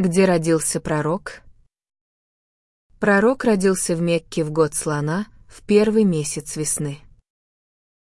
Где родился пророк? Пророк родился в Мекке в год слона, в первый месяц весны.